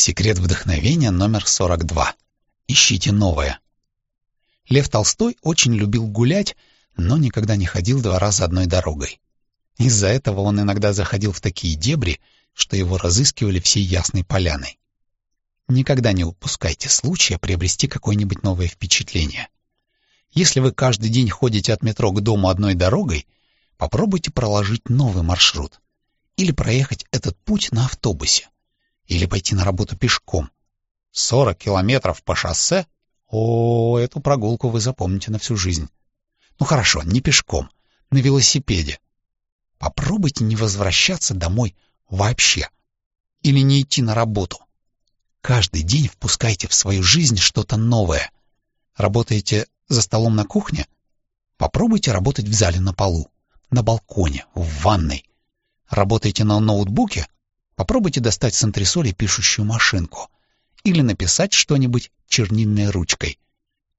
Секрет вдохновения номер 42. Ищите новое. Лев Толстой очень любил гулять, но никогда не ходил два раза одной дорогой. Из-за этого он иногда заходил в такие дебри, что его разыскивали всей ясной поляной. Никогда не упускайте случая приобрести какое-нибудь новое впечатление. Если вы каждый день ходите от метро к дому одной дорогой, попробуйте проложить новый маршрут или проехать этот путь на автобусе или пойти на работу пешком. 40 километров по шоссе? О, эту прогулку вы запомните на всю жизнь. Ну хорошо, не пешком, на велосипеде. Попробуйте не возвращаться домой вообще. Или не идти на работу. Каждый день впускайте в свою жизнь что-то новое. Работаете за столом на кухне? Попробуйте работать в зале на полу, на балконе, в ванной. Работаете на ноутбуке? Попробуйте достать с антресоли пишущую машинку. Или написать что-нибудь чернильной ручкой.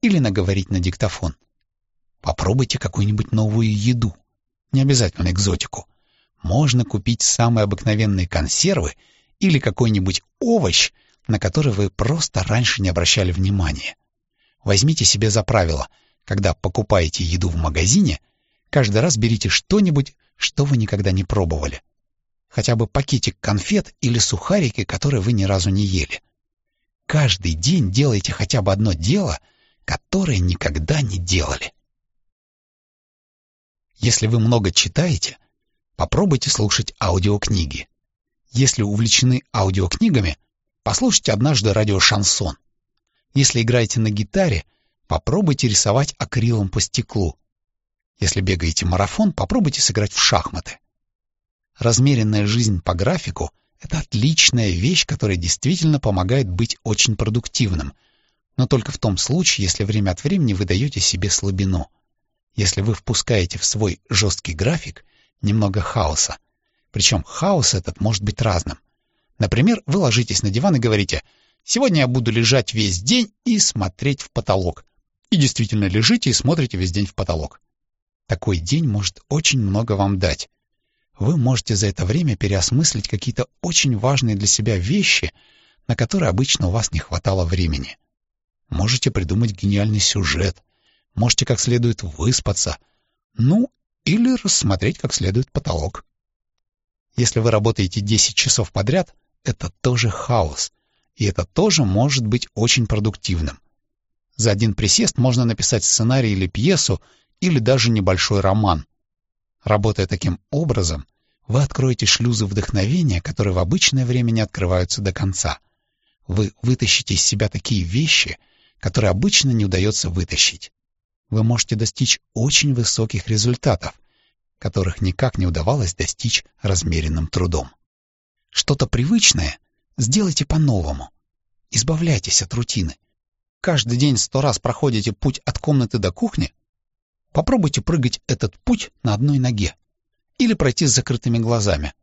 Или наговорить на диктофон. Попробуйте какую-нибудь новую еду. Не обязательно экзотику. Можно купить самые обыкновенные консервы или какой-нибудь овощ, на который вы просто раньше не обращали внимания. Возьмите себе за правило, когда покупаете еду в магазине, каждый раз берите что-нибудь, что вы никогда не пробовали хотя бы пакетик конфет или сухарики, которые вы ни разу не ели. Каждый день делайте хотя бы одно дело, которое никогда не делали. Если вы много читаете, попробуйте слушать аудиокниги. Если увлечены аудиокнигами, послушайте однажды радиошансон. Если играете на гитаре, попробуйте рисовать акрилом по стеклу. Если бегаете марафон, попробуйте сыграть в шахматы. Размеренная жизнь по графику — это отличная вещь, которая действительно помогает быть очень продуктивным, но только в том случае, если время от времени вы даете себе слабину. Если вы впускаете в свой жесткий график немного хаоса. Причем хаос этот может быть разным. Например, вы ложитесь на диван и говорите «Сегодня я буду лежать весь день и смотреть в потолок». И действительно лежите и смотрите весь день в потолок. Такой день может очень много вам дать вы можете за это время переосмыслить какие-то очень важные для себя вещи, на которые обычно у вас не хватало времени. Можете придумать гениальный сюжет, можете как следует выспаться, ну, или рассмотреть как следует потолок. Если вы работаете 10 часов подряд, это тоже хаос, и это тоже может быть очень продуктивным. За один присест можно написать сценарий или пьесу, или даже небольшой роман. Работая таким образом, вы откроете шлюзы вдохновения, которые в обычное время не открываются до конца. Вы вытащите из себя такие вещи, которые обычно не удается вытащить. Вы можете достичь очень высоких результатов, которых никак не удавалось достичь размеренным трудом. Что-то привычное сделайте по-новому. Избавляйтесь от рутины. Каждый день сто раз проходите путь от комнаты до кухни, Попробуйте прыгать этот путь на одной ноге или пройти с закрытыми глазами.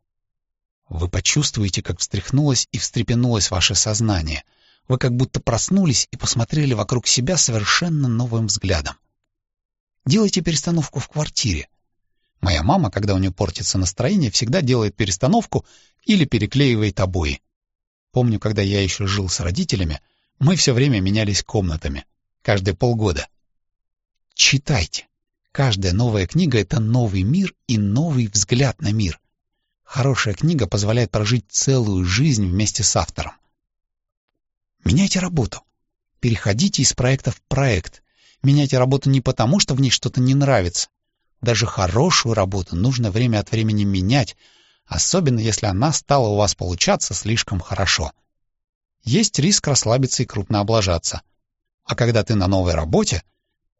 Вы почувствуете, как встряхнулось и встрепенулось ваше сознание. Вы как будто проснулись и посмотрели вокруг себя совершенно новым взглядом. Делайте перестановку в квартире. Моя мама, когда у нее портится настроение, всегда делает перестановку или переклеивает обои. Помню, когда я еще жил с родителями, мы все время менялись комнатами, каждые полгода. Читайте. Каждая новая книга — это новый мир и новый взгляд на мир. Хорошая книга позволяет прожить целую жизнь вместе с автором. Меняйте работу. Переходите из проекта в проект. Меняйте работу не потому, что в ней что-то не нравится. Даже хорошую работу нужно время от времени менять, особенно если она стала у вас получаться слишком хорошо. Есть риск расслабиться и крупно облажаться. А когда ты на новой работе —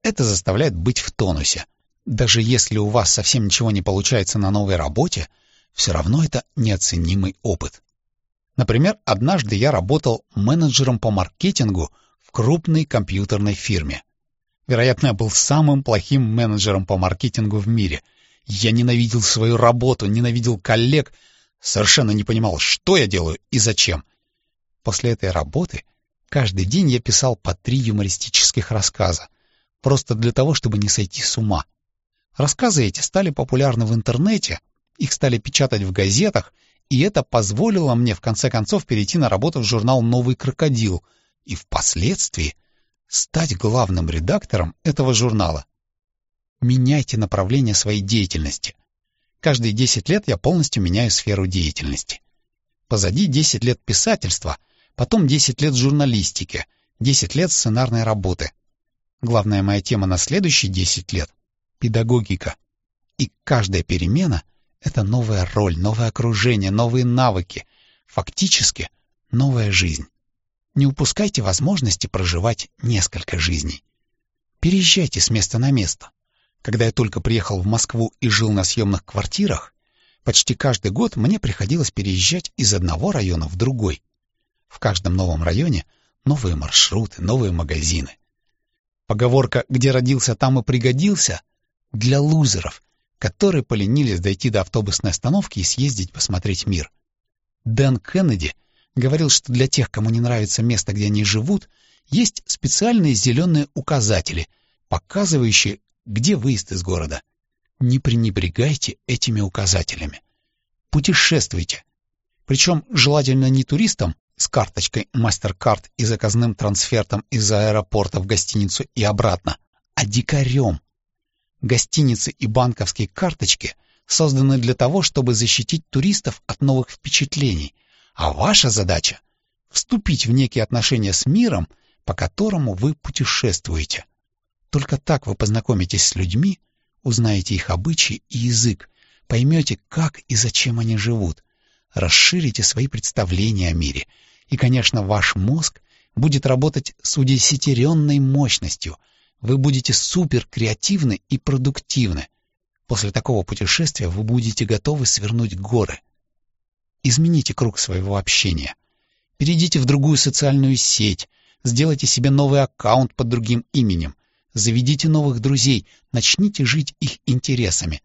это заставляет быть в тонусе. Даже если у вас совсем ничего не получается на новой работе, все равно это неоценимый опыт. Например, однажды я работал менеджером по маркетингу в крупной компьютерной фирме. Вероятно, я был самым плохим менеджером по маркетингу в мире. Я ненавидел свою работу, ненавидел коллег, совершенно не понимал, что я делаю и зачем. После этой работы каждый день я писал по три юмористических рассказа, просто для того, чтобы не сойти с ума. Рассказы эти стали популярны в интернете, их стали печатать в газетах, И это позволило мне в конце концов перейти на работу в журнал «Новый крокодил» и впоследствии стать главным редактором этого журнала. Меняйте направление своей деятельности. Каждые 10 лет я полностью меняю сферу деятельности. Позади 10 лет писательства, потом 10 лет журналистики, 10 лет сценарной работы. Главная моя тема на следующие 10 лет — педагогика. И каждая перемена — это новая роль, новое окружение, новые навыки, фактически новая жизнь. Не упускайте возможности проживать несколько жизней. Переезжайте с места на место. Когда я только приехал в Москву и жил на съемных квартирах, почти каждый год мне приходилось переезжать из одного района в другой. В каждом новом районе новые маршруты, новые магазины. Поговорка «где родился, там и пригодился» для лузеров, которые поленились дойти до автобусной остановки и съездить посмотреть мир. Дэн Кеннеди говорил, что для тех, кому не нравится место, где они живут, есть специальные зеленые указатели, показывающие, где выезд из города. Не пренебрегайте этими указателями. Путешествуйте. Причем желательно не туристам с карточкой MasterCard и заказным трансфертом из аэропорта в гостиницу и обратно, а дикарем. Гостиницы и банковские карточки созданы для того, чтобы защитить туристов от новых впечатлений, а ваша задача — вступить в некие отношения с миром, по которому вы путешествуете. Только так вы познакомитесь с людьми, узнаете их обычаи и язык, поймете, как и зачем они живут, расширите свои представления о мире, и, конечно, ваш мозг будет работать с удесятеренной мощностью, вы будете суперкреативны и продуктивны. После такого путешествия вы будете готовы свернуть горы. Измените круг своего общения. Перейдите в другую социальную сеть, сделайте себе новый аккаунт под другим именем, заведите новых друзей, начните жить их интересами.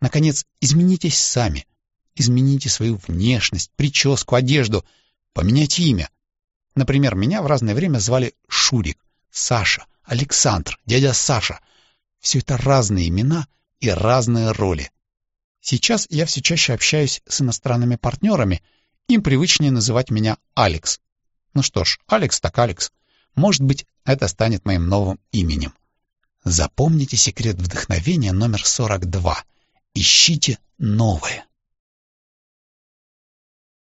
Наконец, изменитесь сами. Измените свою внешность, прическу, одежду, поменяйте имя. Например, меня в разное время звали Шурик, Саша, Александр, дядя Саша. Все это разные имена и разные роли. Сейчас я все чаще общаюсь с иностранными партнерами, им привычнее называть меня Алекс. Ну что ж, Алекс так Алекс. Может быть, это станет моим новым именем. Запомните секрет вдохновения номер 42. Ищите новое.